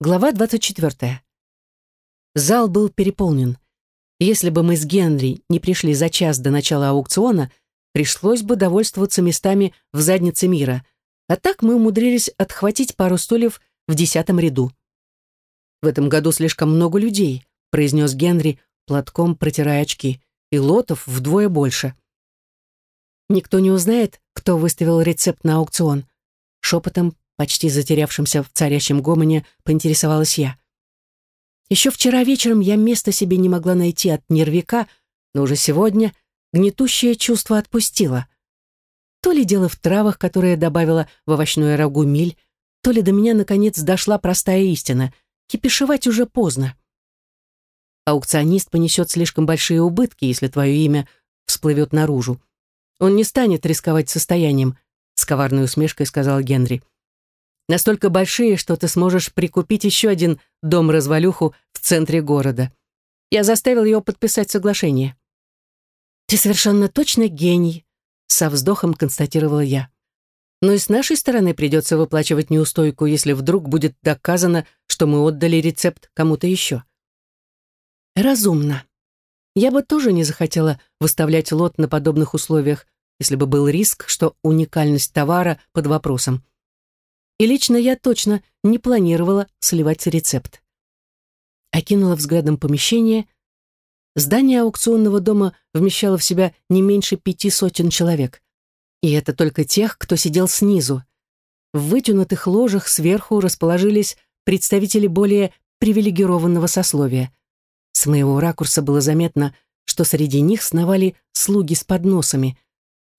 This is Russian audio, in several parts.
Глава 24. Зал был переполнен. Если бы мы с Генри не пришли за час до начала аукциона, пришлось бы довольствоваться местами в заднице мира, а так мы умудрились отхватить пару стульев в десятом ряду. «В этом году слишком много людей», — произнес Генри, платком протирая очки, «и лотов вдвое больше». «Никто не узнает, кто выставил рецепт на аукцион», — шепотом почти затерявшимся в царящем гомоне, поинтересовалась я. Еще вчера вечером я места себе не могла найти от нервика, но уже сегодня гнетущее чувство отпустило. То ли дело в травах, которые добавила в овощное рагу миль, то ли до меня наконец дошла простая истина. Кипишевать уже поздно. Аукционист понесет слишком большие убытки, если твое имя всплывет наружу. Он не станет рисковать состоянием, с коварной усмешкой сказал Генри настолько большие, что ты сможешь прикупить еще один дом-развалюху в центре города. Я заставил ее подписать соглашение. «Ты совершенно точно гений», — со вздохом констатировала я. «Но и с нашей стороны придется выплачивать неустойку, если вдруг будет доказано, что мы отдали рецепт кому-то еще». «Разумно. Я бы тоже не захотела выставлять лот на подобных условиях, если бы был риск, что уникальность товара под вопросом. И лично я точно не планировала сливать рецепт. Окинула взглядом помещение. Здание аукционного дома вмещало в себя не меньше пяти сотен человек. И это только тех, кто сидел снизу. В вытянутых ложах сверху расположились представители более привилегированного сословия. С моего ракурса было заметно, что среди них сновали слуги с подносами.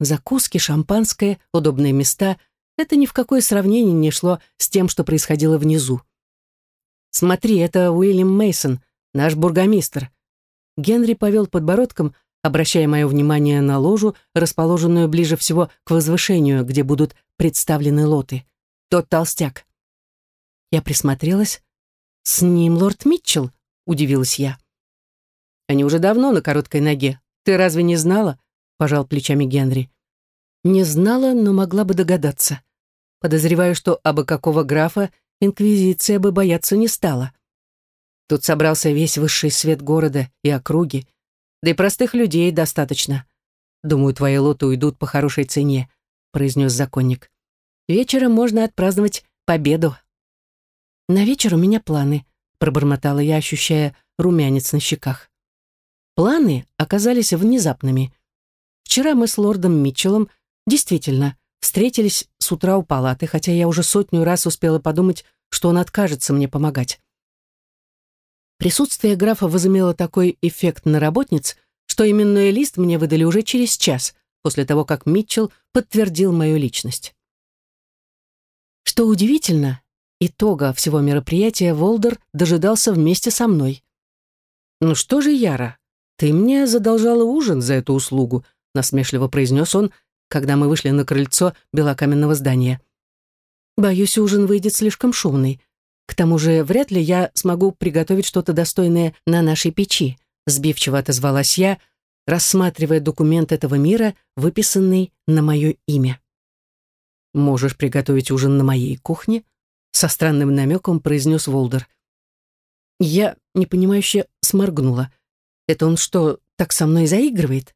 Закуски, шампанское, удобные места — это ни в какое сравнение не шло с тем, что происходило внизу. «Смотри, это Уильям Мейсон, наш бургомистр». Генри повел подбородком, обращая мое внимание на ложу, расположенную ближе всего к возвышению, где будут представлены лоты. Тот толстяк. Я присмотрелась. «С ним лорд Митчелл?» — удивилась я. «Они уже давно на короткой ноге. Ты разве не знала?» — пожал плечами Генри. «Не знала, но могла бы догадаться. Подозреваю, что абы какого графа инквизиция бы бояться не стала. Тут собрался весь высший свет города и округи, да и простых людей достаточно. Думаю, твои лоты уйдут по хорошей цене, произнес законник. Вечером можно отпраздновать победу. На вечер у меня планы, пробормотала я, ощущая румянец на щеках. Планы оказались внезапными. Вчера мы с лордом Митчеллом действительно встретились с утра у палаты, хотя я уже сотню раз успела подумать, что он откажется мне помогать. Присутствие графа возымело такой эффект на работниц, что именной лист мне выдали уже через час, после того, как Митчелл подтвердил мою личность. Что удивительно, итога всего мероприятия Волдер дожидался вместе со мной. «Ну что же, Яра, ты мне задолжала ужин за эту услугу», насмешливо произнес он, когда мы вышли на крыльцо белокаменного здания. Боюсь, ужин выйдет слишком шумный. К тому же вряд ли я смогу приготовить что-то достойное на нашей печи, сбивчиво отозвалась я, рассматривая документ этого мира, выписанный на мое имя. «Можешь приготовить ужин на моей кухне?» со странным намеком произнес Волдер. Я, непонимающе, сморгнула. Это он что, так со мной заигрывает?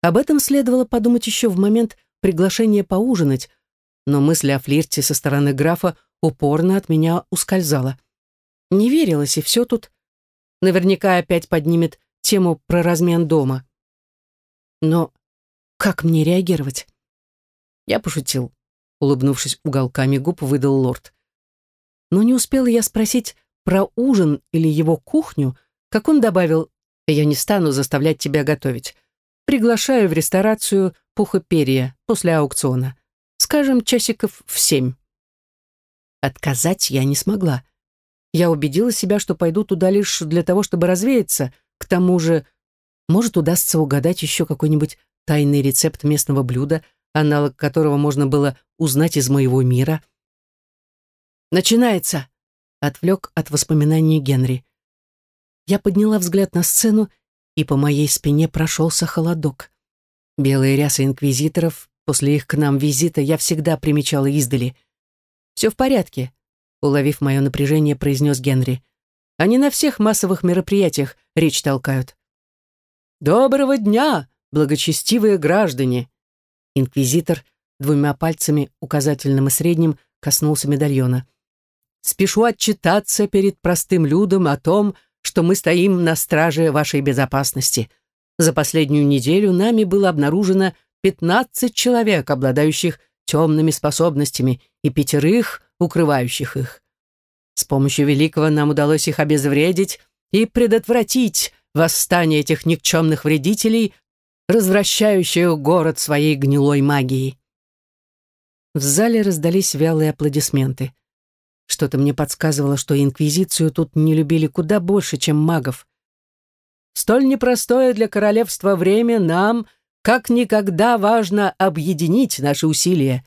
Об этом следовало подумать еще в момент приглашения поужинать, но мысль о флирте со стороны графа упорно от меня ускользала. Не верилось, и все тут. Наверняка опять поднимет тему про размен дома. Но как мне реагировать? Я пошутил. Улыбнувшись уголками губ, выдал лорд. Но не успела я спросить про ужин или его кухню, как он добавил, «Я не стану заставлять тебя готовить. Приглашаю в ресторацию пуха перья после аукциона. Скажем, часиков в семь. Отказать я не смогла. Я убедила себя, что пойду туда лишь для того, чтобы развеяться. К тому же, может, удастся угадать еще какой-нибудь тайный рецепт местного блюда, аналог которого можно было узнать из моего мира. «Начинается!» — отвлек от воспоминаний Генри. Я подняла взгляд на сцену и по моей спине прошелся холодок. Белые рясы инквизиторов, после их к нам визита я всегда примечала издали. Все в порядке. уловив мое напряжение, произнес Генри. Они на всех массовых мероприятиях речь толкают. «Доброго дня, благочестивые граждане!» Инквизитор двумя пальцами, указательным и средним, коснулся медальона. «Спешу отчитаться перед простым людом о том, что мы стоим на страже вашей безопасности. За последнюю неделю нами было обнаружено 15 человек, обладающих темными способностями, и пятерых, укрывающих их. С помощью Великого нам удалось их обезвредить и предотвратить восстание этих никчемных вредителей, развращающих город своей гнилой магией. В зале раздались вялые аплодисменты. Что-то мне подсказывало, что Инквизицию тут не любили куда больше, чем магов. Столь непростое для королевства время нам, как никогда, важно объединить наши усилия.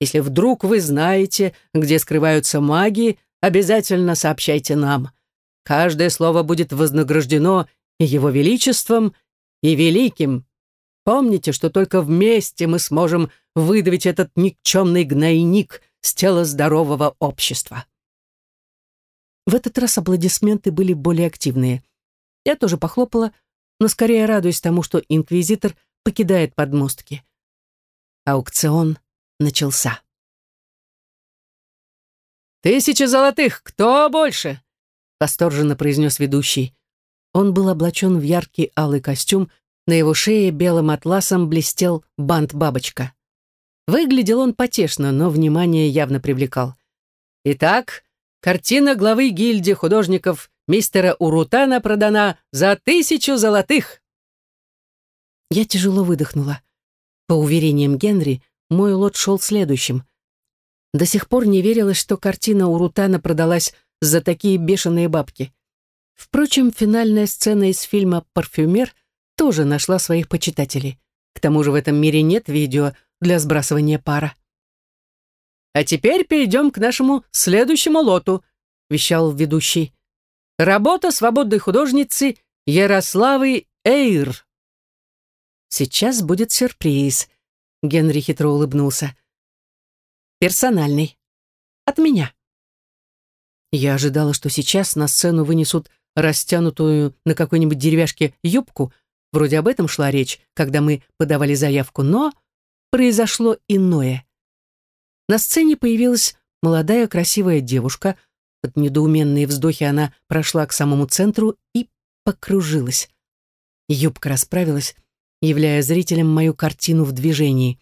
Если вдруг вы знаете, где скрываются маги, обязательно сообщайте нам. Каждое слово будет вознаграждено и его величеством, и великим. Помните, что только вместе мы сможем выдавить этот никчемный гнойник с тела здорового общества. В этот раз аплодисменты были более активные. Я тоже похлопала, но скорее радуюсь тому, что инквизитор покидает подмостки. Аукцион начался. «Тысяча золотых! Кто больше?» восторженно произнес ведущий. Он был облачен в яркий алый костюм, на его шее белым атласом блестел бант-бабочка. Выглядел он потешно, но внимание явно привлекал. Итак, картина главы гильдии художников мистера Урутана продана за тысячу золотых. Я тяжело выдохнула. По уверениям Генри, мой лот шел следующим. До сих пор не верилось, что картина Урутана продалась за такие бешеные бабки. Впрочем, финальная сцена из фильма «Парфюмер» тоже нашла своих почитателей. К тому же в этом мире нет видео для сбрасывания пара. «А теперь перейдем к нашему следующему лоту», — вещал ведущий. «Работа свободной художницы Ярославы Эйр». «Сейчас будет сюрприз», — Генри хитро улыбнулся. «Персональный. От меня». Я ожидала, что сейчас на сцену вынесут растянутую на какой-нибудь деревяшке юбку, вроде об этом шла речь, когда мы подавали заявку, но произошло иное. На сцене появилась молодая красивая девушка, под недоуменные вздохи она прошла к самому центру и покружилась. Юбка расправилась, являя зрителям мою картину в движении.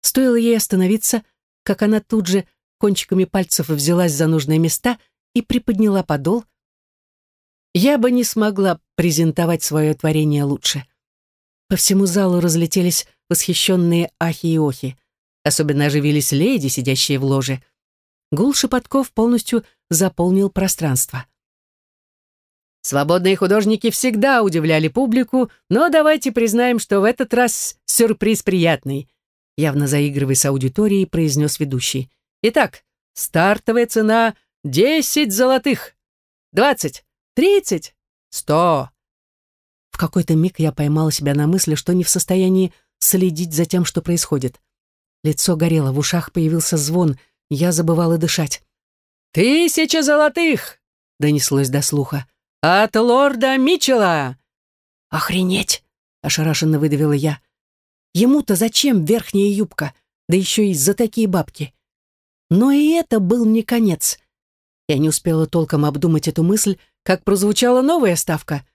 Стоило ей остановиться, как она тут же кончиками пальцев взялась за нужные места и приподняла подол. Я бы не смогла презентовать свое творение лучше. По всему залу разлетелись восхищенные ахи и охи. Особенно оживились леди, сидящие в ложе. Гул шепотков полностью заполнил пространство. Свободные художники всегда удивляли публику, но давайте признаем, что в этот раз сюрприз приятный, явно заигрывая с аудиторией, произнес ведущий. Итак, стартовая цена — десять золотых, двадцать, тридцать, сто. В какой-то миг я поймала себя на мысли, что не в состоянии следить за тем, что происходит. Лицо горело, в ушах появился звон, я забывала дышать. «Тысяча золотых!» — донеслось до слуха. «От лорда Митчелла!» «Охренеть!» — ошарашенно выдавила я. «Ему-то зачем верхняя юбка? Да еще и за такие бабки!» Но и это был не конец. Я не успела толком обдумать эту мысль, как прозвучала новая ставка.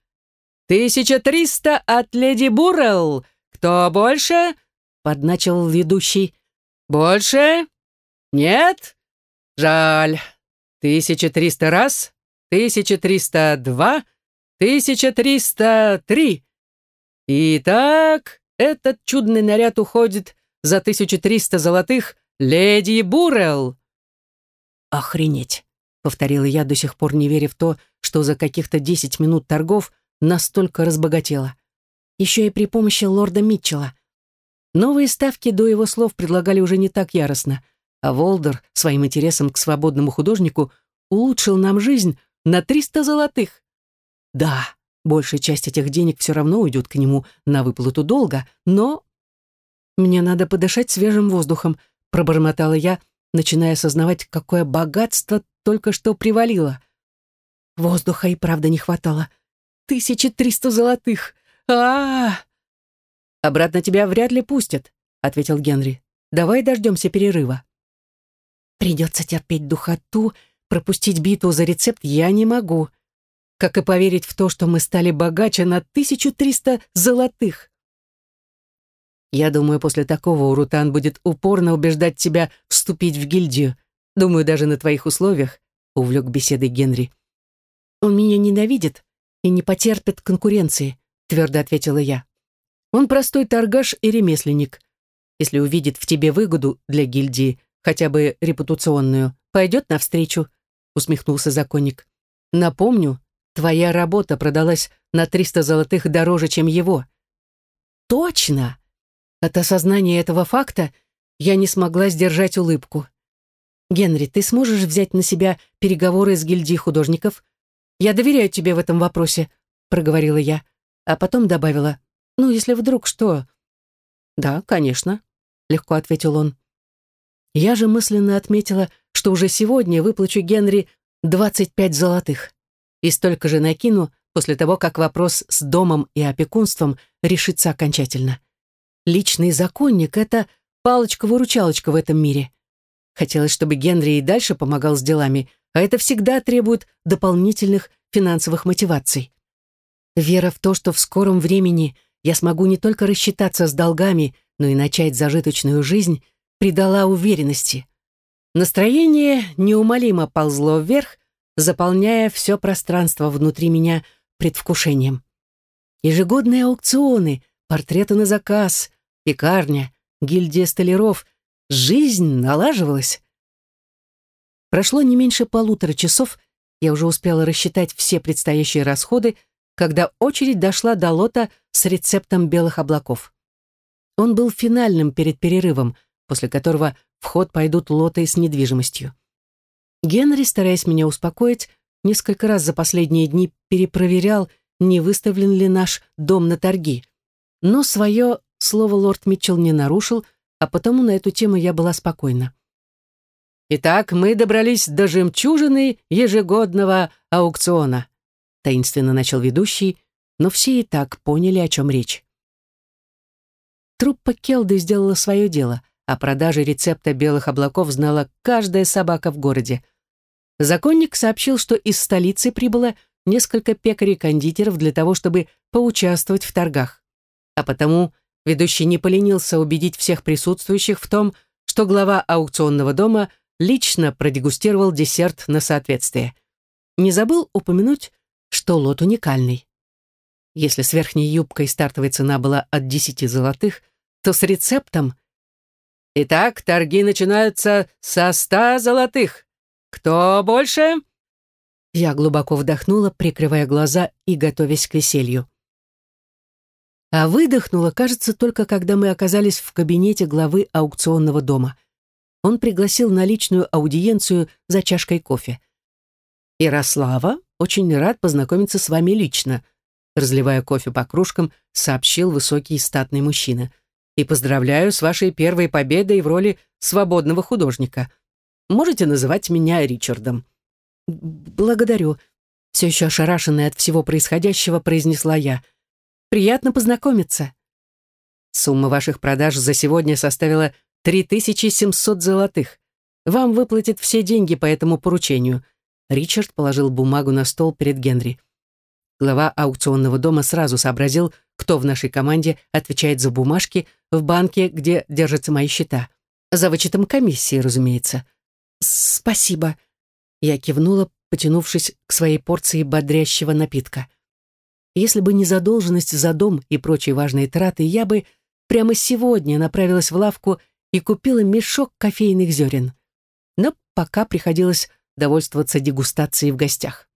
«Тысяча триста от леди Буррелл! Кто больше?» — подначил ведущий. «Больше? Нет? Жаль. Тысяча триста раз, тысяча триста два, тысяча триста три. Итак, этот чудный наряд уходит за тысячу триста золотых «Леди Буррелл!» «Охренеть!» — повторила я, до сих пор не веря в то, что за каких-то десять минут торгов настолько разбогатела. Еще и при помощи лорда Митчелла. Новые ставки до его слов предлагали уже не так яростно, а Волдер своим интересом к свободному художнику улучшил нам жизнь на триста золотых. Да, большая часть этих денег все равно уйдет к нему на выплату долга, но... Мне надо подышать свежим воздухом, пробормотала я, начиная осознавать, какое богатство только что привалило. Воздуха и правда не хватало. Тысячи триста золотых. А, «Обратно тебя вряд ли пустят», — ответил Генри. «Давай дождемся перерыва». «Придется терпеть духоту, пропустить битву за рецепт я не могу. Как и поверить в то, что мы стали богаче на 1300 золотых». «Я думаю, после такого Урутан будет упорно убеждать тебя вступить в гильдию. Думаю, даже на твоих условиях», — увлек беседой Генри. «Он меня ненавидит и не потерпит конкуренции», — твердо ответила я. Он простой торгаш и ремесленник. Если увидит в тебе выгоду для гильдии, хотя бы репутационную, пойдет навстречу», — усмехнулся законник. «Напомню, твоя работа продалась на 300 золотых дороже, чем его». «Точно!» От осознания этого факта я не смогла сдержать улыбку. «Генри, ты сможешь взять на себя переговоры с гильдией художников? Я доверяю тебе в этом вопросе», — проговорила я, а потом добавила. «Ну, если вдруг что...» «Да, конечно», — легко ответил он. Я же мысленно отметила, что уже сегодня выплачу Генри 25 золотых и столько же накину после того, как вопрос с домом и опекунством решится окончательно. Личный законник — это палочка-выручалочка в этом мире. Хотелось, чтобы Генри и дальше помогал с делами, а это всегда требует дополнительных финансовых мотиваций. Вера в то, что в скором времени я смогу не только рассчитаться с долгами, но и начать зажиточную жизнь, придала уверенности. Настроение неумолимо ползло вверх, заполняя все пространство внутри меня предвкушением. Ежегодные аукционы, портреты на заказ, пекарня, гильдия столяров. Жизнь налаживалась. Прошло не меньше полутора часов, я уже успела рассчитать все предстоящие расходы, когда очередь дошла до лота с рецептом белых облаков. Он был финальным перед перерывом, после которого в ход пойдут лоты с недвижимостью. Генри, стараясь меня успокоить, несколько раз за последние дни перепроверял, не выставлен ли наш дом на торги. Но свое слово лорд Митчелл не нарушил, а потому на эту тему я была спокойна. «Итак, мы добрались до жемчужины ежегодного аукциона», таинственно начал ведущий, но все и так поняли, о чем речь. Труппа Келды сделала свое дело. О продаже рецепта белых облаков знала каждая собака в городе. Законник сообщил, что из столицы прибыло несколько пекарей-кондитеров для того, чтобы поучаствовать в торгах. А потому ведущий не поленился убедить всех присутствующих в том, что глава аукционного дома лично продегустировал десерт на соответствие. Не забыл упомянуть, что лот уникальный. Если с верхней юбкой стартовая цена была от 10 золотых, то с рецептом... Итак, торги начинаются со 100 золотых. Кто больше? Я глубоко вдохнула, прикрывая глаза и готовясь к веселью. А выдохнула, кажется, только когда мы оказались в кабинете главы аукционного дома. Он пригласил на личную аудиенцию за чашкой кофе. «Ярослава, очень рад познакомиться с вами лично», разливая кофе по кружкам, сообщил высокий статный мужчина. «И поздравляю с вашей первой победой в роли свободного художника. Можете называть меня Ричардом». «Благодарю», — все еще ошарашенная от всего происходящего, произнесла я. «Приятно познакомиться». Сумма ваших продаж за сегодня составила 3700 золотых. Вам выплатят все деньги по этому поручению. Ричард положил бумагу на стол перед Генри. Глава аукционного дома сразу сообразил, кто в нашей команде отвечает за бумажки в банке, где держатся мои счета. За вычетом комиссии, разумеется. «Спасибо», — я кивнула, потянувшись к своей порции бодрящего напитка. Если бы не задолженность за дом и прочие важные траты, я бы прямо сегодня направилась в лавку и купила мешок кофейных зерен. Но пока приходилось довольствоваться дегустацией в гостях.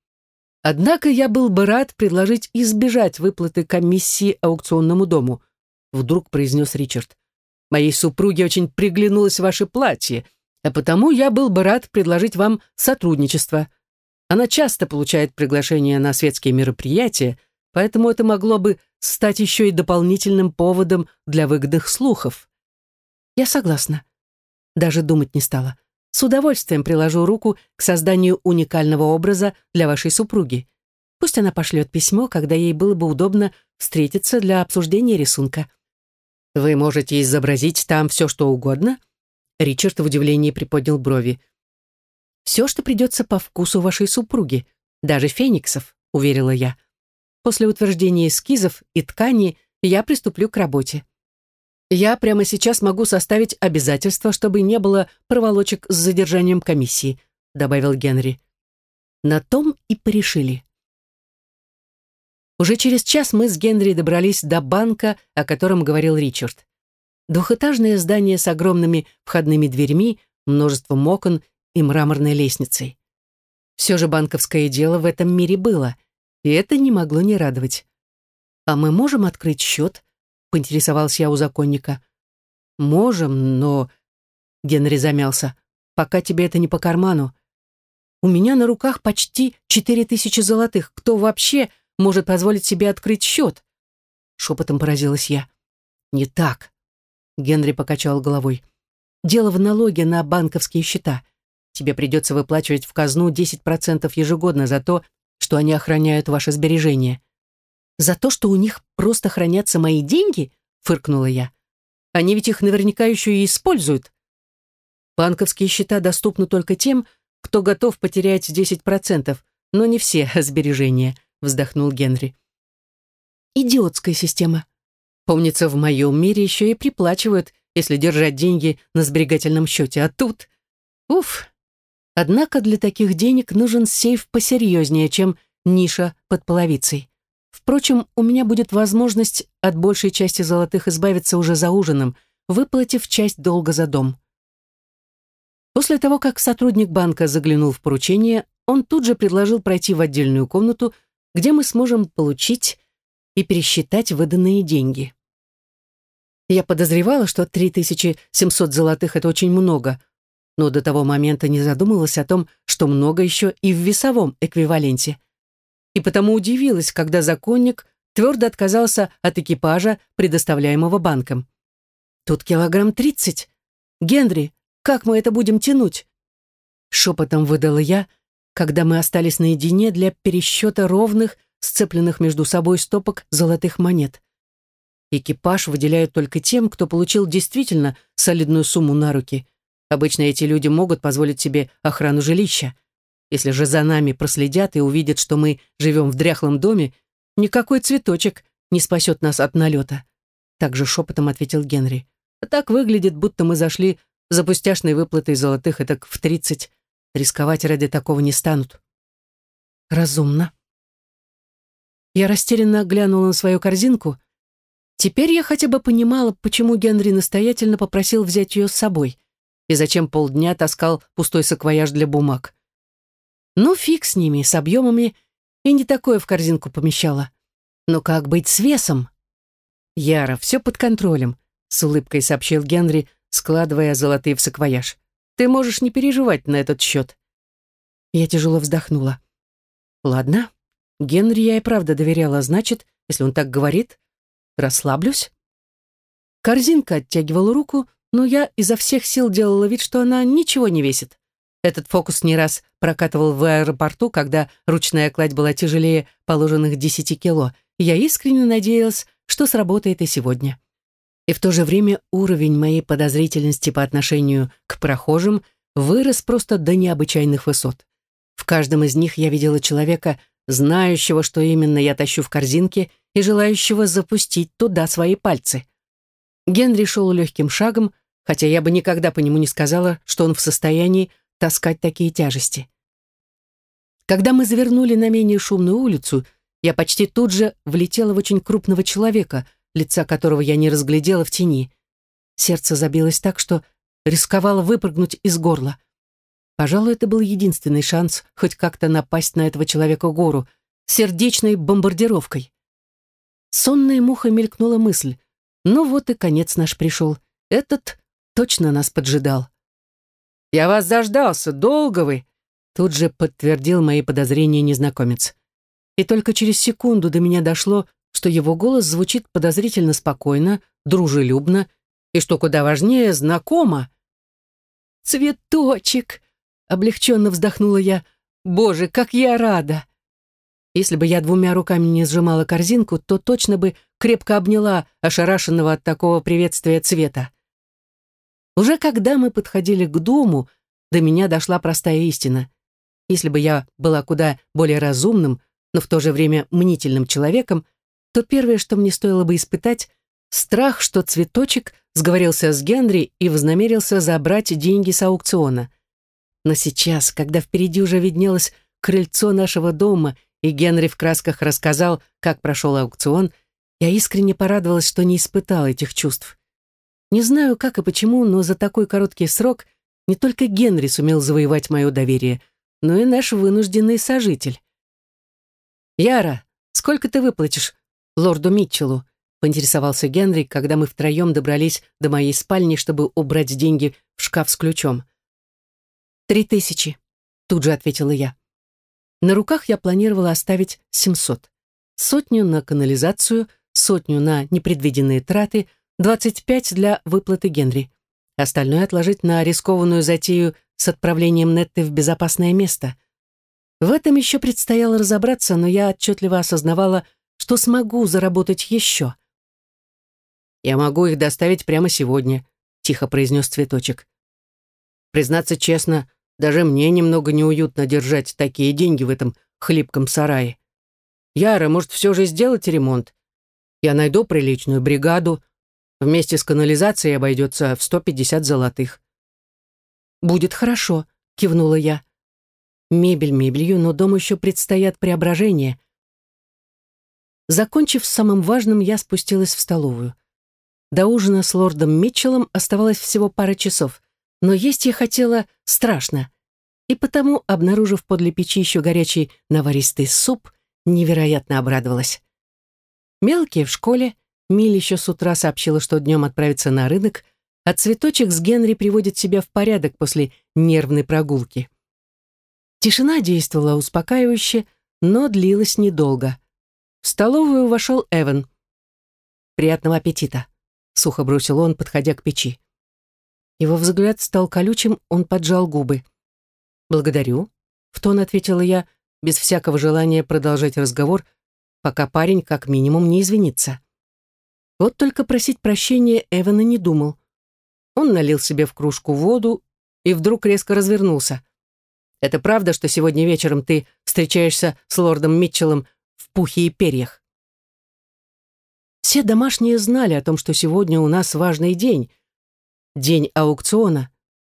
Однако я был бы рад предложить избежать выплаты комиссии аукционному дому, вдруг произнес Ричард. Моей супруге очень приглянулось ваше платье, а потому я был бы рад предложить вам сотрудничество. Она часто получает приглашения на светские мероприятия, поэтому это могло бы стать еще и дополнительным поводом для выгодных слухов. Я согласна. Даже думать не стала. С удовольствием приложу руку к созданию уникального образа для вашей супруги. Пусть она пошлет письмо, когда ей было бы удобно встретиться для обсуждения рисунка. Вы можете изобразить там все, что угодно?» Ричард в удивлении приподнял брови. «Все, что придется по вкусу вашей супруги, даже фениксов», — уверила я. «После утверждения эскизов и ткани я приступлю к работе. Я прямо сейчас могу составить обязательство, чтобы не было проволочек с задержанием комиссии», — добавил Генри. На том и порешили. Уже через час мы с Генри добрались до банка, о котором говорил Ричард. Двухэтажное здание с огромными входными дверьми, множеством окон и мраморной лестницей. Все же банковское дело в этом мире было, и это не могло не радовать. «А мы можем открыть счет?» — поинтересовался я у законника. «Можем, но...» — Генри замялся. «Пока тебе это не по карману. У меня на руках почти четыре тысячи золотых. Кто вообще может позволить себе открыть счет?» Шепотом поразилась я. «Не так», — Генри покачал головой. «Дело в налоге на банковские счета. Тебе придется выплачивать в казну 10% ежегодно за то, что они охраняют ваши сбережения». «За то, что у них просто хранятся мои деньги?» — фыркнула я. «Они ведь их наверняка еще и используют». Банковские счета доступны только тем, кто готов потерять 10%, но не все сбережения вздохнул Генри. Идиотская система. Помнится, в моем мире еще и приплачивают, если держать деньги на сберегательном счете, а тут... Уф! Однако для таких денег нужен сейф посерьезнее, чем ниша под половицей. Впрочем, у меня будет возможность от большей части золотых избавиться уже за ужином, выплатив часть долга за дом. После того, как сотрудник банка заглянул в поручение, он тут же предложил пройти в отдельную комнату, где мы сможем получить и пересчитать выданные деньги. Я подозревала, что 3700 золотых — это очень много, но до того момента не задумывалась о том, что много еще и в весовом эквиваленте. И потому удивилась, когда законник твердо отказался от экипажа, предоставляемого банком. «Тут килограмм тридцать. Генри, как мы это будем тянуть?» Шепотом выдала я, когда мы остались наедине для пересчета ровных, сцепленных между собой стопок золотых монет. Экипаж выделяют только тем, кто получил действительно солидную сумму на руки. Обычно эти люди могут позволить себе охрану жилища. Если же за нами проследят и увидят, что мы живем в дряхлом доме, никакой цветочек не спасет нас от налета. Также шепотом ответил Генри. А так выглядит, будто мы зашли за пустяшной выплатой золотых этак в тридцать Рисковать ради такого не станут. Разумно. Я растерянно глянула на свою корзинку. Теперь я хотя бы понимала, почему Генри настоятельно попросил взять ее с собой и зачем полдня таскал пустой саквояж для бумаг. Ну, фиг с ними, с объемами, и не такое в корзинку помещала. Но как быть с весом? Яра, все под контролем, с улыбкой сообщил Генри, складывая золотые в саквояж. Ты можешь не переживать на этот счет. Я тяжело вздохнула. Ладно, Генри я и правда доверяла, значит, если он так говорит, расслаблюсь. Корзинка оттягивала руку, но я изо всех сил делала вид, что она ничего не весит. Этот фокус не раз прокатывал в аэропорту, когда ручная кладь была тяжелее положенных десяти кило. Я искренне надеялась, что сработает и сегодня и в то же время уровень моей подозрительности по отношению к прохожим вырос просто до необычайных высот. В каждом из них я видела человека, знающего, что именно я тащу в корзинке, и желающего запустить туда свои пальцы. Генри шел легким шагом, хотя я бы никогда по нему не сказала, что он в состоянии таскать такие тяжести. Когда мы завернули на менее шумную улицу, я почти тут же влетела в очень крупного человека — лица которого я не разглядела в тени. Сердце забилось так, что рисковало выпрыгнуть из горла. Пожалуй, это был единственный шанс хоть как-то напасть на этого человека гору, сердечной бомбардировкой. Сонная муха мелькнула мысль. Ну вот и конец наш пришел. Этот точно нас поджидал. «Я вас заждался, долго вы!» Тут же подтвердил мои подозрения незнакомец. И только через секунду до меня дошло, что его голос звучит подозрительно спокойно, дружелюбно и, что куда важнее, знакомо. цветочек!» Облегченно вздохнула я. «Боже, как я рада!» Если бы я двумя руками не сжимала корзинку, то точно бы крепко обняла ошарашенного от такого приветствия цвета. Уже когда мы подходили к дому, до меня дошла простая истина. Если бы я была куда более разумным, но в то же время мнительным человеком, то первое, что мне стоило бы испытать, страх, что цветочек сговорился с Генри и вознамерился забрать деньги с аукциона. Но сейчас, когда впереди уже виднелось крыльцо нашего дома, и Генри в красках рассказал, как прошел аукцион, я искренне порадовалась, что не испытала этих чувств. Не знаю, как и почему, но за такой короткий срок не только Генри сумел завоевать мое доверие, но и наш вынужденный сожитель. «Яра, сколько ты выплатишь лорду Митчеллу?» — поинтересовался Генри, когда мы втроем добрались до моей спальни, чтобы убрать деньги в шкаф с ключом. «Три тысячи», — тут же ответила я. На руках я планировала оставить семьсот. Сотню на канализацию, сотню на непредвиденные траты, двадцать пять для выплаты Генри. Остальное отложить на рискованную затею с отправлением Нетты в безопасное место — в этом еще предстояло разобраться, но я отчетливо осознавала, что смогу заработать еще. «Я могу их доставить прямо сегодня», — тихо произнес цветочек. «Признаться честно, даже мне немного неуютно держать такие деньги в этом хлипком сарае. Яра, может, все же сделать ремонт? Я найду приличную бригаду. Вместе с канализацией обойдется в 150 золотых». «Будет хорошо», — кивнула я. Мебель мебелью, но дому еще предстоят преображения. Закончив с самым важным, я спустилась в столовую. До ужина с лордом Митчеллом оставалось всего пара часов, но есть я хотела страшно. И потому, обнаружив подле печи еще горячий наваристый суп, невероятно обрадовалась. Мелкие в школе, Миль еще с утра сообщила, что днем отправится на рынок, а цветочек с Генри приводит себя в порядок после нервной прогулки. Тишина действовала успокаивающе, но длилась недолго. В столовую вошел Эван. «Приятного аппетита», — сухо бросил он, подходя к печи. Его взгляд стал колючим, он поджал губы. «Благодарю», — в тон ответила я, без всякого желания продолжать разговор, пока парень как минимум не извинится. Вот только просить прощения Эвана не думал. Он налил себе в кружку воду и вдруг резко развернулся. Это правда, что сегодня вечером ты встречаешься с лордом Митчеллом в пухе и перьях?» Все домашние знали о том, что сегодня у нас важный день. День аукциона.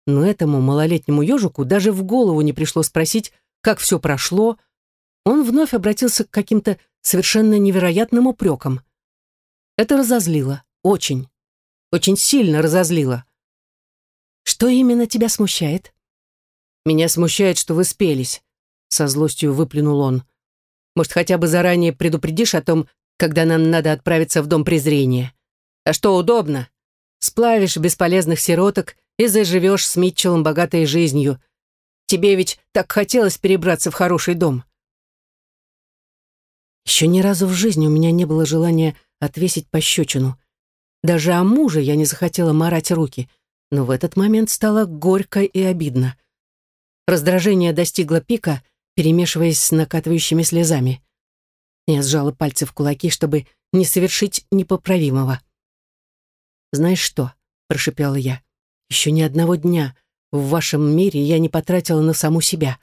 Но этому малолетнему ежику даже в голову не пришло спросить, как все прошло. Он вновь обратился к каким-то совершенно невероятным упрекам. Это разозлило. Очень. Очень сильно разозлило. «Что именно тебя смущает?» «Меня смущает, что вы спелись», — со злостью выплюнул он. «Может, хотя бы заранее предупредишь о том, когда нам надо отправиться в дом презрения? А что удобно? Сплавишь бесполезных сироток и заживешь с Митчеллом богатой жизнью. Тебе ведь так хотелось перебраться в хороший дом». Еще ни разу в жизни у меня не было желания отвесить пощечину. Даже о муже я не захотела марать руки, но в этот момент стало горько и обидно. Раздражение достигло пика, перемешиваясь с накатывающими слезами. Я сжала пальцы в кулаки, чтобы не совершить непоправимого. «Знаешь что?» — прошипела я. «Еще ни одного дня в вашем мире я не потратила на саму себя.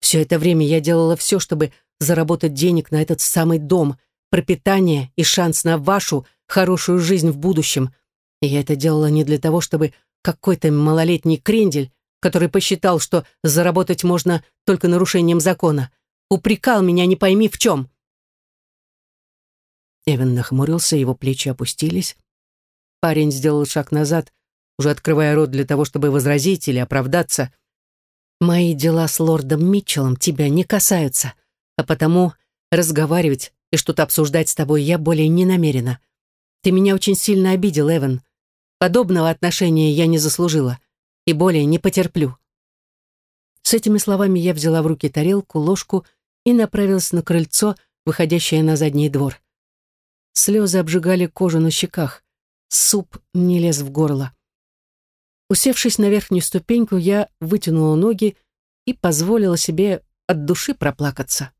Все это время я делала все, чтобы заработать денег на этот самый дом, пропитание и шанс на вашу хорошую жизнь в будущем. И я это делала не для того, чтобы какой-то малолетний крендель который посчитал, что заработать можно только нарушением закона. Упрекал меня не пойми в чем. Эван нахмурился, его плечи опустились. Парень сделал шаг назад, уже открывая рот для того, чтобы возразить или оправдаться. «Мои дела с лордом Митчеллом тебя не касаются, а потому разговаривать и что-то обсуждать с тобой я более не намерена. Ты меня очень сильно обидел, Эван. Подобного отношения я не заслужила и более не потерплю. С этими словами я взяла в руки тарелку, ложку и направилась на крыльцо, выходящее на задний двор. Слезы обжигали кожу на щеках, суп не лез в горло. Усевшись на верхнюю ступеньку, я вытянула ноги и позволила себе от души проплакаться.